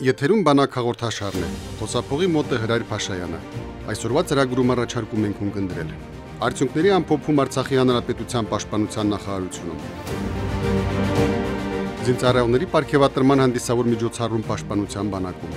Եթերում բանակ հաղորդաշարն է։ Խոսափողի մոտ է Հրայր Փաշայանը։ Այսօրվա ծրագրում առաջարկում ենք ունկնդրել։ Արդյունքների ամփոփում Արցախի հանրապետության պաշտպանության նախարարությունում։ Զինծառայողների ապարքեվատրման հանդիսավոր միջոցառում պաշտպանության բանակում։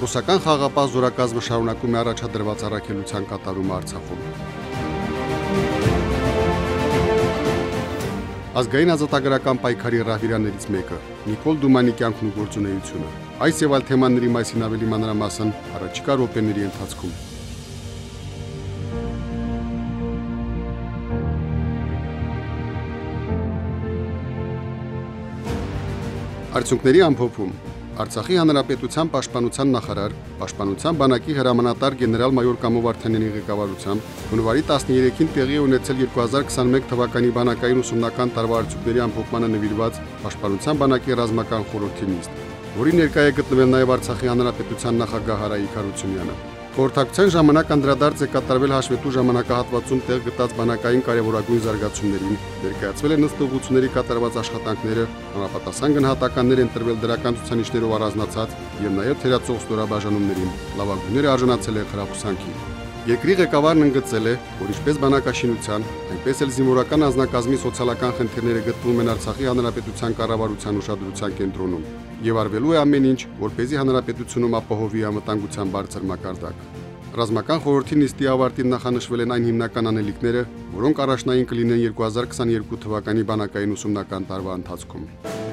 Ռուսական խաղապահ զորակազմը շարունակում է առաջադրված առաքելության կատարումը Արցախում։ Ազգային ազատագրական պայքարի ռահվիրաններից մեկը՝ Նիկոլ Դումանի կյանքն ու գործունեությունը։ Այս եւ այլ թեմաների մասին ավելի մանրամասն առաջիկա րոպեների ընթացքում։ Արդյունքների ամփոփում Արցախի հանրապետության պաշտպանության նախարար, պաշտպանության բանակի հրամանատար գեներալ-մայոր Կամո Վարդանյանի ղեկավարությամբ հունվարի 13-ին տեղի ունեցել 2021 թվականի բանակային ուսումնական տարվա արդյունքների ամփոփմանը նվիրված պաշտպանության բանակի ռազմական խորհրդի նիստ, որի ներկայ է գտնվել նաև Արցախի հանրապետության նախագահ Հարայիկ Հարությունյանը։ Խորհրդակցության ժամանակ անդրադարձ է կատարվել հաշվետու ժամանակահատվածում տեղ գտած բանակային կարևորագույն զարգացումներին, ներկայացվել են ըստ ուղղությունների կատարված աշխատանքները, համապատասխան գնահատականներ են տրվել դրական ցուցանիշներով առանձնացած եւ նաեւ թերացող ստորաբաժանումներին։ Լավագույնները արժանացել են խրախուսանքի։ Երկրի ղեկավարն ընդգծել է, որ ինչպես բանակաշինության, այնպես էլ զինվորական անձնակազմի սոցիալական խնդիրները գտնվում են Արցախի հանրապետության կառավարության ուշադրության կենտրոնում եւ արվելու է ամեն ինչ, որ เป զի հանրապետությունում ապահովի անվտանգության բարձր մակարդակ։ Ռազմական խորհրդի նիստի ավարտին նախանշվել են այն հիմնական անելիքները, որոնք առաջնային կլինեն 2022 թվականի բանակային ուսումնական տարվա ընթացքում։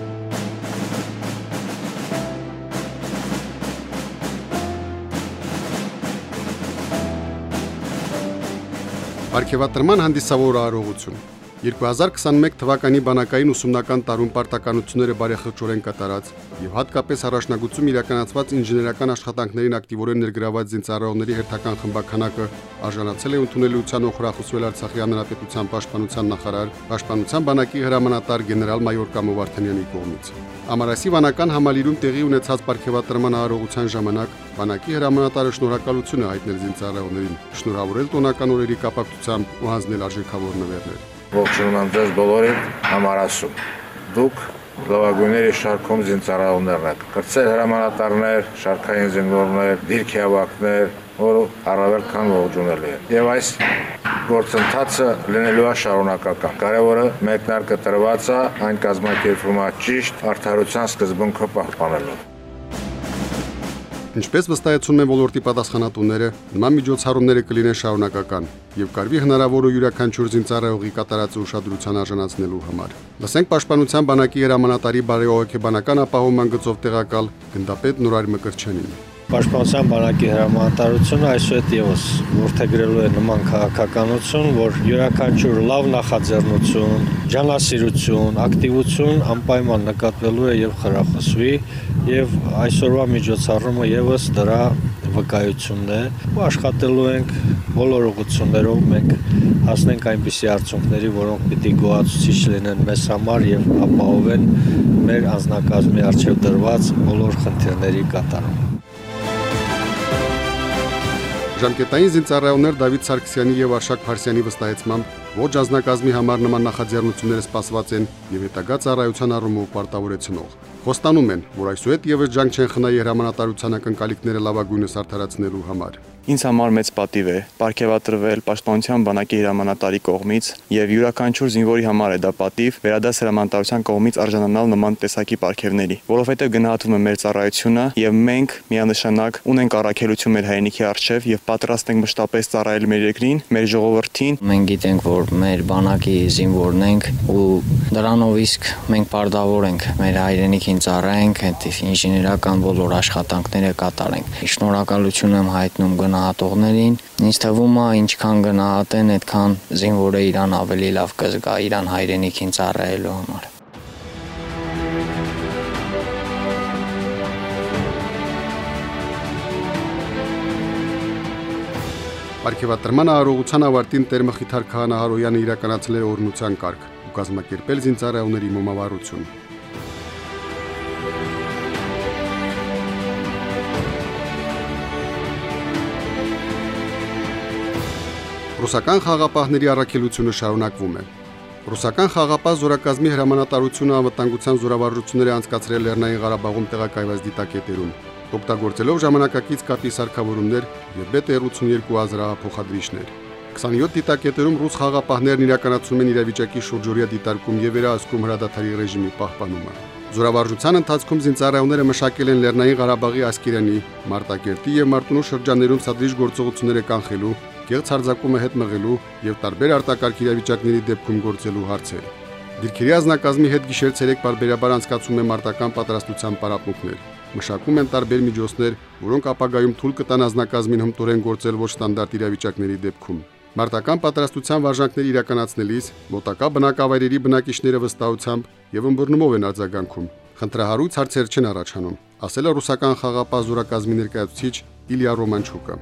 Պարքեվատրման հանդիսավոր արարողություն 2021 թվականի բանակային ուսումնական տարում պարտականությունները բարեխղճորեն կատարած եւ հատկապես առաջնագծում իրականացված ինժեներական աշխատանքներին ակտիվորեն ներգրաված զինծառայողների հերթական խմբականակը արժանացել է ընդունելության օխրախուսվել Արցախի հանրապետության պաշտպանության նախարար, պաշտպանության բանակի հրամանատար գեներալ-մայոր Կամո Վարդանյանի կողմից։ Ամարասի վանական համալիրում տեղի ունեցած ապարքեվատրման արարողության ժամանակ բանակի հրամանատարը շնորհակալություն է հայտնել զինծառայողներին, շնորհավորել տոնական օրերի կապակցությամբ ու հանձնել արժեքավոր նվերներ։ Ողջունում եմ ձեզ բոլորին համարասում։ Դուք լավագույնների շարքում զինծառայողներն եք։ Կրծել հրամանատարներ, շարքային զինվորներ, դիրքի ավակներ, որ առավել քան ողջունելի է։ Եվ այս գործընթացը լինելու է շարունակական։ Կարևորը մեկնարկը տրված է այն կազմակերպվում է ճիշտ արդարության սկզբունքը պահպանելով։ Ինչպես վստահեցնում են ոլորտի պատասխանատուները, նման միջոցառումները կլինեն շարունակական եւ կարվի հնարավոր ու յուրաքանչյուր զինծառայողի կատարած ուշադրության արժանացնելու համար։ Լսենք Պաշտպանության բանակի հրամանատարի բարեհոգեբանական ապահովման գծով տեղակալ գնդապետ Նուրար Մկրչյանին։ Պաշտպանության բանակի հրամանատարությունը այսուհետ եւս ողջագրելու է նման քաղաքականություն, որ յուրաքանչյուր լավ նախաձեռնություն, ջանասիրություն, ակտիվություն անպայման նկատվելու է եւ խրախուսվի եւ այսօրվա միջոցառումը եւս դրա վկայությունն է ու աշխատելու ենք բոլոր ուղղություններով մենք հասնենք այնպիսի արդյունքների, որոնք պիտի գոհացուցիչ լինեն մեզ համար եւ ապահովեն մեր անձնակազմի արժեվ դրված բոլոր խնդիրների կատարումը։ Ժամկետային զինծառայողներ Դավիթ Սարգսյանի եւ Արշակ Փարսյանի վստահեցմամբ ոչ ազնագազմի համար նման նախաձեռնությունները սպասված են եւ հետագա ծառայության առումով պարտավորեցնող։ Խոստանում են, որ այսուհետ եւս ջանք չեն խնայի հրամանատարության ակնկալիքները լավագույնս արդարացնելու համար։ Ինձ համար մեծ պատիվ է ապարքեվատրվել Պաշտպանության բանակի հրամանատարի կողմից եւ յուրաքանչյուր զինվորի համար է դա պատիվ վերադաս հրամանատարության կողմից արժանանալ նման տեսակի ապարքևների, որովհետեւ գնահատում է մեր ծառայությունը եւ մենք միանշանակ ունենք առաքելություն մեր հայրենիքի արժեվ եւ պատրաստ ենք մշտապես ծառայել մեր երկրին, մեր ժողովրդին։ Մենք գիտենք, որ մեր բանակի զինվորն ենք ու դրանով իսկ մենք պարտավոր ենք մեր հայրենիքին ծառայենք, այդ ինժեներական բոլոր աշխատանքները կատարենք։ Շնորհակալություն եմ հայտնում գնա գնահատողներին։ Ինձ թվում է, ինչքան գնահատեն, այդքան զինվորը իրան ավելի լավ կզգա իրան հայրենիքին ծառայելու համար։ Պարգևատրման արարողության ավարտին Տեր Մխիթար Քահանահարոյանը իրականացրել է օրնության կարգ ու կազմակերպել զինծառայողների մոմավառություն։ Ռուսական խաղապահների առաքելությունը շարունակվում է։ Ռուսական խաղապահ զորակազմի հրամանատարությունը անվտանգության զորավարժությունները անցկացրել Լեռնային Ղարաբաղում տեղակայված դիտակետերում, օգտագործելով ժամանակակից կապի սարքավորումներ եւ B-32 ազրահափոխադրիչներ։ 27 դիտակետերում ռուս խաղապահներն իրականացնում են իրավիճակի շուրջօրյա դիտարկում եւ վերահսկում հրադադարի ռեժիմի պահպանումը։ Զորավարժության ընթացքում զինծառայողները մշակել են Լեռնային Ղարաբաղի Ասկերանի, Մարտակերտի եւ Մարտունու շրջաններում սադրիչ գործողությունները կանխելու կեղծ հարձակումը հետ մղելու եւ տարբեր արտակարգ իրավիճակների դեպքում գործելու հարցեր։ Դիրքերի ազնագազմի հետ գիշեր ցերեկ բարբերաբար անցկացում է մարտական պատրաստության պարապմունքներ։ Մշակում են տարբեր միջոցներ, որոնք ապագայում թույլ կտան ազնագազմին հմտորեն գործել ոչ ստանդարտ իրավիճակների դեպքում։ Մարտական պատրաստության վարժանքներ իրականացնելիս մոտակա բնակավայրերի բնակիչները վստահությամբ եւ ըմբռնումով են արձագանքում։ Խնդրահարույց հարցեր չեն առաջանում, ասել է ռուսական խաղապահ զորակազմի ներկայացուցիչ Իլիա Ռոմանչուկը։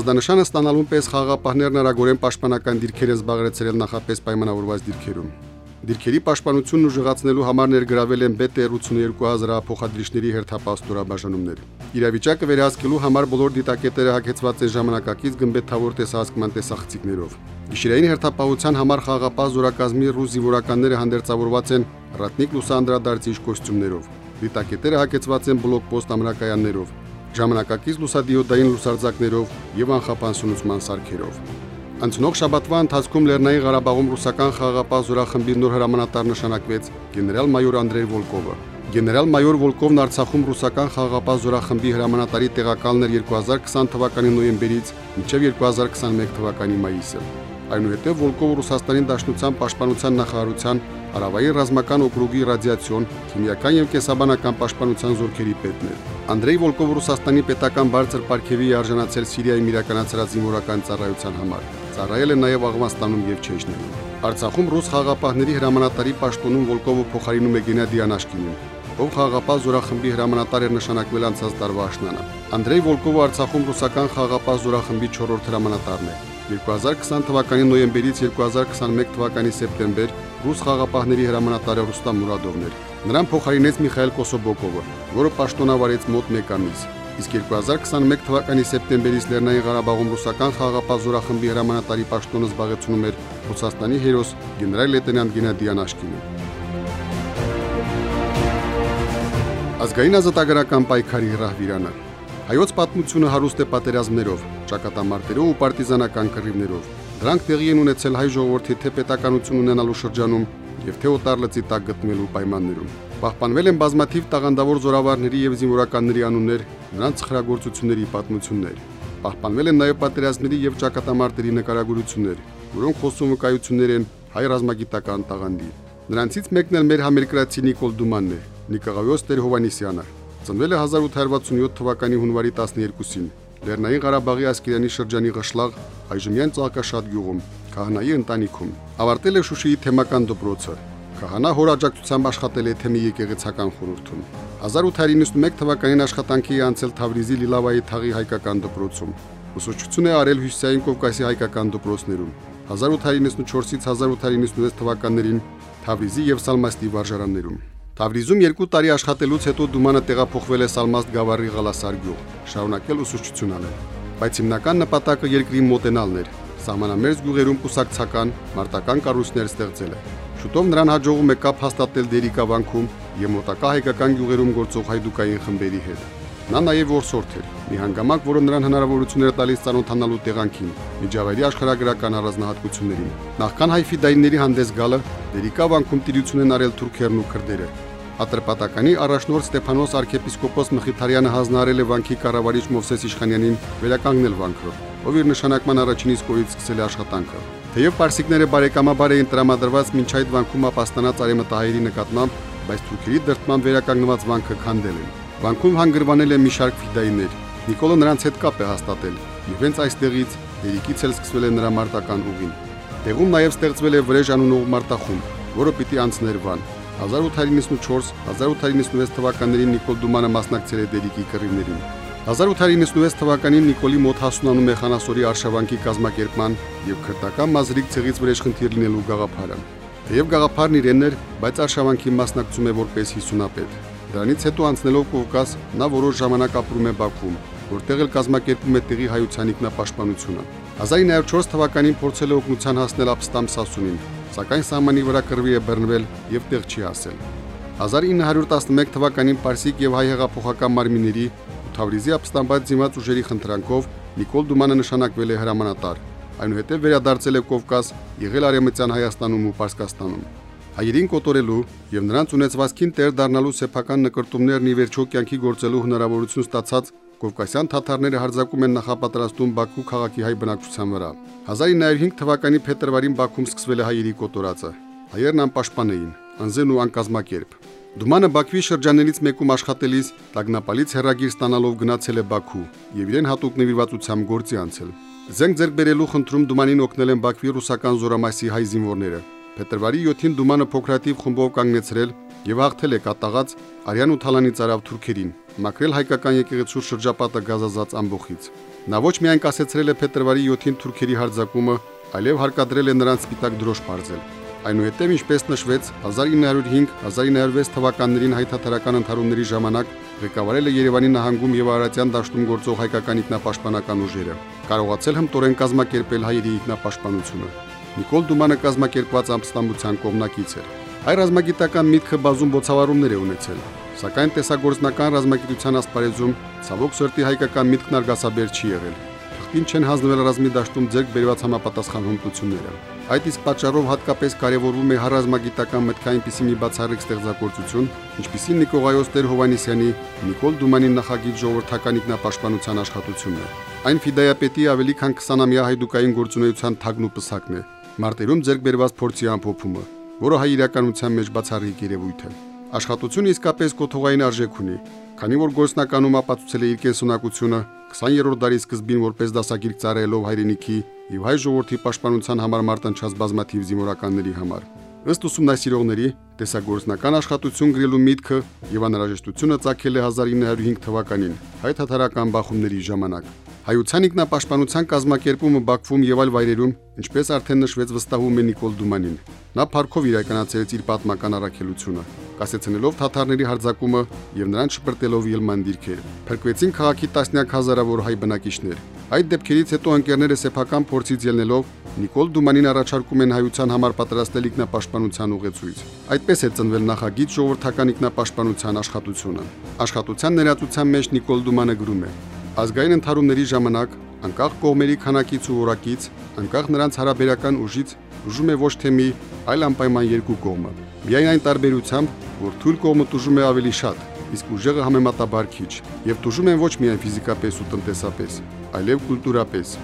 Ազդանշանը ստանալուն պես խաղապահներն արագորեն պաշտպանական դիրքեր են զբաղեցրել նախապես պայմանավորված դիրքերում։ Դիրքերի պաշտպանությունն ուժեղացնելու համար ներգրավել են BT-32000 փոխադրիչների հերթապահ ստորաբաժանումներ։ Իրավիճակը վերահսկելու համար բոլոր դիտակետերը հագեցված են ժամանակակից գմբեթավոր տեսահսկման տեսախցիկներով։ Գիշերային հերթապահության համար խաղապահ զորակազմի ռուս զինվորականները հանդերձավորված են ռատնիկ լուսանդրադարձիչ կոստյումներով։ Դիտակետերը հագեցված են բլոկպոստ ամրակայաններով ժամանակակից լուսադիոդային լուսարձակներով եւ անխափան սնուցման սարքերով։ Անցնող շաբաթվա ընթացքում Լեռնային Ղարաբաղում ռուսական խաղապահ զորախմբի նոր հրամանատար նշանակվեց գեներալ-մայոր Անդրեյ Վոլկովը։ Գեներալ-մայոր Վոլկովն Արցախում ռուսական խաղապահ զորախմբի հրամանատարի տեղակալն էր 2020 թվականի նոյեմբերից մինչև 2021 թվականի մայիսը։ Այնուհետև Վոլկովը Ռուսաստանի Դաշնության Պաշտպանության նախարարության Հարավային ռազմական օկրուգի ռադիացիոն, քիմիական եւ կենսաբանական պաշտպանության զորքերի պետն էր։ Անդրեյ Վոլկովը Ռուսաստանի պետական բարձր պարգևի արժանացել Սիրիայում իրականացրած զինվորական ծառայության համար։ Ծառայել է նաեւ Աղվանստանում եւ Չեչնիայում։ Արցախում ռուս խաղապահների հրամանատարի պաշտոնում Վոլկովը փոխարինում է Գենադի Անաշկինին, ով խաղապահ զորախմբի հրամանատար էր նշանակվել անցած տարվա աշնանը։ Անդրեյ Վոլկովը Արցախում ռուսական խաղապահ զորախմբի 4-րդ հրամանատարն է։ 2020 թվականի նոյեմբերից 2021 թվականի սեպտեմբեր ռուս խաղապահների հրամանատարը Ռուստամ Մուրադովն էր։ Նրան փոխարինեց Միխայել Կոսոբոկովը, որը պաշտոնավարեց մոտ 1 ամիս։ Իսկ 2021 թվականի սեպտեմբերից Լեռնային Ղարաբաղում ռուսական խաղապահ զորախմբի հրամանատարի պաշտոնը զբաղեցնում էր Ռուսաստանի հերոս գեներալ լեյտենանտ Գենադի Անաշկինը։ Ազգային ազատագրական պայքարի հրահվիրանը Հայոց պատմությունը հարուստ է պատերազմներով, ճակատամարտերով ու պարտիզանական կռիվներով։ Դրանք տեղի են ունեցել հայ ժողովրդի թե պետականություն ունենալու շրջանում եւ թե օտար լծի տակ գտնվելու պայմաններում։ Պահպանվել են բազմաթիվ տաղանդավոր զորավարների եւ զինվորականների անուններ, նրանց խրագործությունների պատմություններ։ Պահպանվել են նաեւ պատերազմների եւ ճակատամարտերի նկարագրություններ, որոնք խոսում վկայություններ են հայ ռազմագիտական տաղանդի։ Նրանցից մեկն էլ մեր համերկրացի Նիկոլ Դումանն է, Նիկողայոս Տեր Հովանիսյանը, Ծնվել է 1867 թվականի հունվարի 12-ին Լեռնային Ղարաբաղի Ասկերանի շրջանի Ղշլաղ այժմյան Ծաղկաշատ գյուղում քահանայի ընտանիքում։ Ավարտել է Շուշիի թեմական դպրոցը։ Քահանա հոր աջակցությամբ աշխատել է թեմի եկեղեցական խորհրդում։ 1891 թվականին աշխատանքի է անցել Թավրիզի Լիլավայի թաղի հայկական դպրոցում։ Ուսուցչություն է արել Հյուսիսային Կովկասի հայկական դպրոցներում։ 1894-ից 1896 թվականներին Թավրիզի եւ Սալմաստի վարժարաններում։ Թավրիզում երկու տարի աշխատելուց հետո Դումանը տեղափոխվել է Սալմաստ գավառի Ղալասար գյուղ, շարունակել ուսուցչություն անել։ Բայց հիմնական նպատակը երկրին մոտենալն էր։ Սահմանամերձ գյուղերում կուսակցական, մարտական կառույցներ ստեղծել է։ Շուտով նրան հաջողում է կապ հաստատել Դերիկա վանքում եւ մոտակա հայկական գյուղերում գործող հայդուկային խմբերի հետ։ Նա նաև որսորդ էր, մի հանգամանք, որը նրան հնարավորություն էր տալիս ծանոթանալու տեղանքին, միջավայրի աշխարհագրական առանձնահատկություններին։ Նախքան հայ ֆիդայինների հանդես գալը, Դերիկա վանքում տիրություն են արել թուրքերն ու քրդերը։ Ատրպատականի առաջնորդ Ստեփանոս arczepiskopos Մխիթարյանը հանձնարարել է վանքի կառավարիչ Մովսես Իշխանյանին վերականգնել վանքը, ով իր նշանակման առաջին իսկ օրից սկսել է աշխատանքը։ Թեև պարսիկները բարեկամաբար էին տրամադրված ոչ այդ վանքում ապաստանած արեմտահայերի նկատմամբ, բայց թուրքերի դրտման վերականգնված վանքը քանդել են։ Վանքում հանգրվանել է մի շարք ֆիդայիներ։ Նիկոլը նրանց հետ կապ է հաստատել եւ հենց այստեղից Երիկից էլ սկսվել է նրա մարտական ուղին։ Տեղում նաև ստեղծվել է Վրեժ անունով մարտախումբ, որը պիտի անցներ Վան։ 1894-1896 թվականներին Նիկոլ Դումանը մասնակցել է Դերիկի կռիվներին։ 1896 թվականին Նիկոլի մոտ հասունանում է Խանասորի արշավանքի կազմակերպման եւ քրտական մազրիկ ցեղից վրեժ խնդիր լինելու գաղափարը։ Թեև գաղափարն իրեն էր, բայց արշավանքի մասնակցում է որպես 50-ապետ։ Դրանից հետո անցնելով Կովկաս, նա որոշ ժամանակ ապրում է Բաքվում, որտեղ էլ կազմակերպում է տեղի հայության ինքնապաշտպանությունը։ 1904 թվականին փորձել է օգնության հասնել Աբստամ Սասունին, սակայն սահմանի վրա կռվի է բռնվել եւ տեղ չի ասել։ 1911 թվականին Պարսիկ եւ հայ հեղափոխական մարմինների ու Թավրիզի ապստամբած դիմաց ուժերի խնդրանքով Նիկոլ Դումանը նշանակվել է հրամանատար։ Այնուհետև վերադարձել է Կովկաս, եղել Արեմտյան Հայաստանում ու Պարսկաստանում։ Հայերին կոտորելու եւ նրանց ունեցվածքին տեր դառնալու սեփական նկարտումներն ի վերջո կյանքի գործելու հնարավորություն ստացած Կովկասյան թաթարները հարձակում են նախապատրաստում Բաքու քաղաքի հայ բնակչության վրա։ 1905 թվականի փետրվարին Բաքվում սկսվել է հայերի կոտորածը։ Հայերն անպաշտպան էին, անզեն ու անկազմակերպ։ Դումանը Բաքվի շրջաններից մեկում աշխատելիս Տագնապալից հերագիր ստանալով գնացել է Բաքու եւ իրեն հատուկ նվիրվածությամբ գործի անցել։ Զենք ձեռք բերելու խնդրում Դումանին օգնել են Բաքվի ռուսական զորամասի հայ զինվորները։ Փետրվարի 7-ին Դումանը փոքրատիվ խումբով կանգնեցրել եւ հաղթել է կատաղած Արյան ու Թալանի цаրավ թուրքերին, մաքրել հայկական եկեղեցու շրջապատը գազազած ամբողից։ Նա ոչ միայն կասեցրել է փետրվարի 7-ին թուրքերի հարձակումը, այլև հարկադրել է նրանց սպիտակ դրոշ բարձել։ Այնուհետև, ինչպես նշվեց, 1905-1906 թվականներին հայ-թաթարական ընթարումների ժամանակ ղեկավարել է Երևանի նահանգում եւ Արարատյան դաշտում գործող հայկական ինքնապաշտպանական ուժերը։ Կարողացել հմտորեն կազմակերպել հայերի ինքնապաշտպանությունը։ Նիկոլ Դումանը կազմակերպված ամստամբության կողմնակից էր։ Հայ ռազմագիտական միտքը բազում բոցավարումներ է ունեցել, սակայն տեսագործնական ռազմագիտության ասպարեզում ցավոք սրտի հայկական միտքն արգասաբեր չի եղել։ Թղթին չեն հանձնվել ռազմի դաշտում ձեռք բերված համապատասխան հմտությունները։ Այդ իսկ պատճառով հատկապես կարևորվում է հարազմագիտական մտքային այնպիսի մի բացառիկ ստեղծագործություն, ինչպիսին Նիկողայոս Տեր Հովանիսյանի Նիկոլ Դումանի նախագիծ ժողովրդական ինքնապաշտպանության աշխատությունն է։ Այն Ֆիդայապետի ավելի քան 20-ամյա հայդուկային գործունեության թագն ու պսակն է։ Մարտերում ձեռք բերված փորձի ամփոփումը, որը հայ իրականության մեջ բացառիկ երևույթ է։ Աշխատությունը իսկապես կոթողային արժեք ունի, քանի որ գործնականում ապացուցել է իր կենսունակությունը 20-րդ դարի սկզբին որպես դասագիր ծառայելով հայրենիքի եւ հայ ժողովրդի պաշտպանության համար մարտնչած բազմաթիվ զինվորականների համար։ Ըստ ուսումնասիրողների, տեսագործնական աշխատություն գրելու միտքը եւ անհրաժեշտությունը ցակել է 1905 թվականին հայ-թաթարական բախումների ժամանակ։ Հայության ինքնապաշտպանության կազմակերպումը Բաքվում եւ այլ վայրերում, ինչպես արդեն նշվեց, վստահում է Նիկոլ Դումանին։ Նա Փարքով իրականացրեց իր պատմական առաքելությունը, կասեցնելով թաթարների հարձակումը եւ նրան շպրտելով ելման դիրքեր։ Փրկվեցին քաղաքի տասնյակ հազարավոր հայ բնակիչներ։ Այդ դեպքերից հետո ընկերները սեփական փորձից ելնելով Նիկոլ Դումանին առաջարկում են հայության համար պատրաստել ինքնապաշտպանության ուղեցույց։ Այդպես է ծնվել նախագիծ ժողովրդական ինքնապաշտպանության աշխատությունը։ Աշխատության ներածության մեջ Նիկոլ Դումանը գրում է. Ազգային ընթարումների ժամանակ անկախ կողմերի քանակից ու որակից, անկախ նրանց հարաբերական ուժից ուժում է ոչ թե մի, այլ անպայման երկու կողմը։ Միայն այն տարբերությամբ, որ թույլ կողմը տուժում է ավելի շատ, իսկ ուժեղը համեմատաբար քիչ, եւ տուժում են ոչ միայն ֆիզիկապես ու տնտեսապես, այլև կուլտուրապես։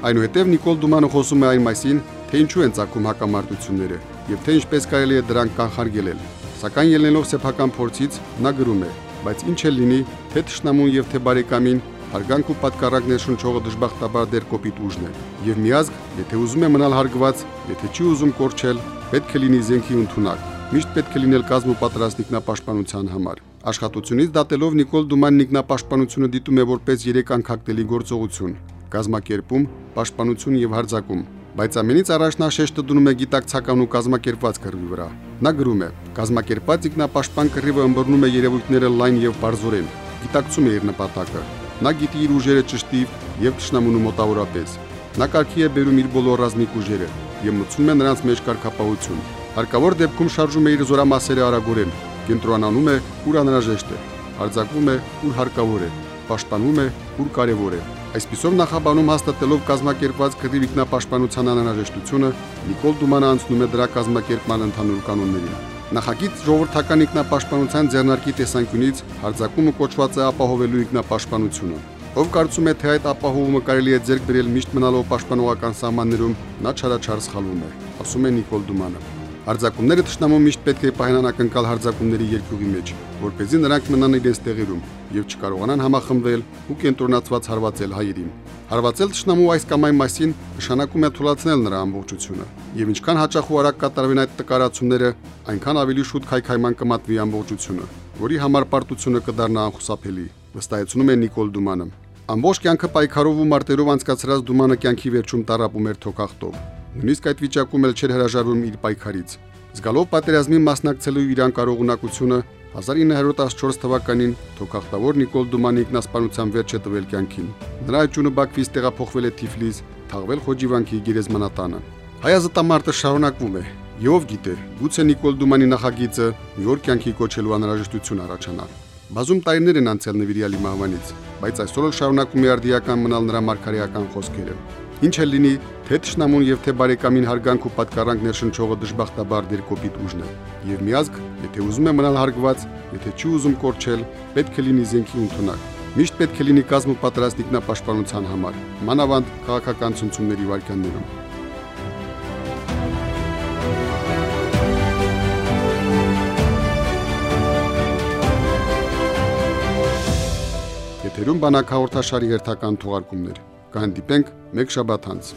Այնուհետև Նիկոլ Դումանը խոսում է այն մասին, թե ինչու են ցակում հակամարտությունները եւ թե ինչպես կարելի է դրանք կանխարգելել։ Սակայն ելնելով սեփական փորձից նա գրում է. բայց ինչ էլ լինի, թե ճշնամուն եւ թե բարեկամին Հարգանք ու պատկառակ ներշնչողը դժբախտաբար դեր կոպիտ ուժն է։ Եվ միազգ, եթե ուզում է մնալ հարգված, եթե չի ուզում կորչել, պետք է լինի զենքի ընդունակ։ Միշտ պետք է լինել կազմ ու պատրաստ ինքնապաշտպանության համար։ Աշխատությունից դատելով Նիկոլ Դումանն ինքնապաշտպանությունը դիտում է որպես երեք անկախտելի գործողություն՝ կազմակերպում, պաշտպանություն եւ հարձակում։ Բայց ամենից առաջ նա շեշտը դնում է գիտակցական ու կազմակերպված կռվի վրա։ Նա գրում է. «Կազմակերպված ինքնապաշտպան կռիվը ըմբռնում է երևույթները լայն եւ բարձորեն, գիտակցում է իր նպատակը, Նա գիտի իր ուժերը ճշտիվ եւ ճշնամունու մոտավորապես։ Նա կարգի է բերում իր բոլոր ռազմիկ ուժերը եւ մտցնում է նրանց մեջ կարգապահություն։ Հարկավոր դեպքում շարժում է իր զորամասերը արագորեն, կենտրոնանում է, ուր անհրաժեշտ է, արձակվում է, ուր հարկավոր է, պաշտպանում է, ուր կարևոր է։ Այսպիսով նախաբանում հաստատելով կազմակերպված քրի վիկնապաշտպանության անհրաժեշտությունը Նիկոլ Դումանը անցնում է դրա կազմակերպման ընդհանուր կանոններին։ Նախագիծ ժողովրդական ինքնապաշտպանության ձեռնարկի տեսանկյունից հարձակումը կոչված է ապահովելու ինքնապաշտպանությունը։ Ով կարծում է, թե այդ ապահովումը կարելի է ձեռք բերել միշտ մնալով պաշտպանողական սահմաններում, նա չարաչար սխալվում է, ասում է Նիկոլ Դումանը։ Հարձակումները ճշտամու միշտ պետք է պահեն անակնկալ հարձակումների երկյուղի մեջ, որ เป զի նրանք մնան իրենց տեղերում եւ չկարողանան համախմբվել ու կենտրոնացված հարվածել հայերին։ Հարվածել ճշտամու այս կամ այն մասին նշանակում է թույլատրել նրա ամբողջությունը, եւ ինչքան հաճախ ու արագ կատարվեն այդ տկարացումները, այնքան ավելի շուտ քայքայման կմատվի ամբողջությունը, որի համար պարտությունը կդառնա անխուսափելի, վստահեցնում է Նիկոլ Դումանը։ Ամբողջ կյանքը պայքարով ու մարտերով անցկացրած Դումանը կյանքի վերջում տարապում էր թոքախտով։ Նույնիսկ այդ վիճակում էլ չէր հրաժարվում իր պայքարից։ Զգալով պատերազմին մասնակցելու իր անկարողունակությունը 1914 թվականին թոքախտավոր Նիկոլ Դումանի ինքնասպանության վերջը տվել կյանքին։ Նրա աճունը Բաքվից տեղափոխվել է Թիֆլիս, թաղվել Խոջիվանքի գերեզմանատանը։ Հայազտամարտը շարունակվում է։ Եվ գիտե, գուցե Նիկոլ Դումանի նախագիծը նոր կյանքի կոչելու անհրաժեշտություն առաջանա։ Բազում տարիներ են անցել նվիրյալի մահվանից, բայց այսօր շարունակում է արդիական մնալ նրա մարգարեական խոսքերը։ Ինչ էլ լինի, թե ճշնամուն եւ թե բարեկամին հարգանք ու պատկառանք ներշնչողը դժբախտաբար դեր կոպիտ ուժն է։ Եվ միազգ, եթե ուզում է մնալ հարգված, եթե չի ուզում կորչել, պետք է լինի զենքի ընդունակ։ Միշտ պետք է լինի կազմ ու պատրաստ ինքնապաշտպանության համար, մանավանդ քաղաքական ցնցումների վարքյաններում։ Եթերում բանակ հաղորդաշարի հերթական թողարկումներ։ Կհանդիպենք մեկ շաբաթ անց։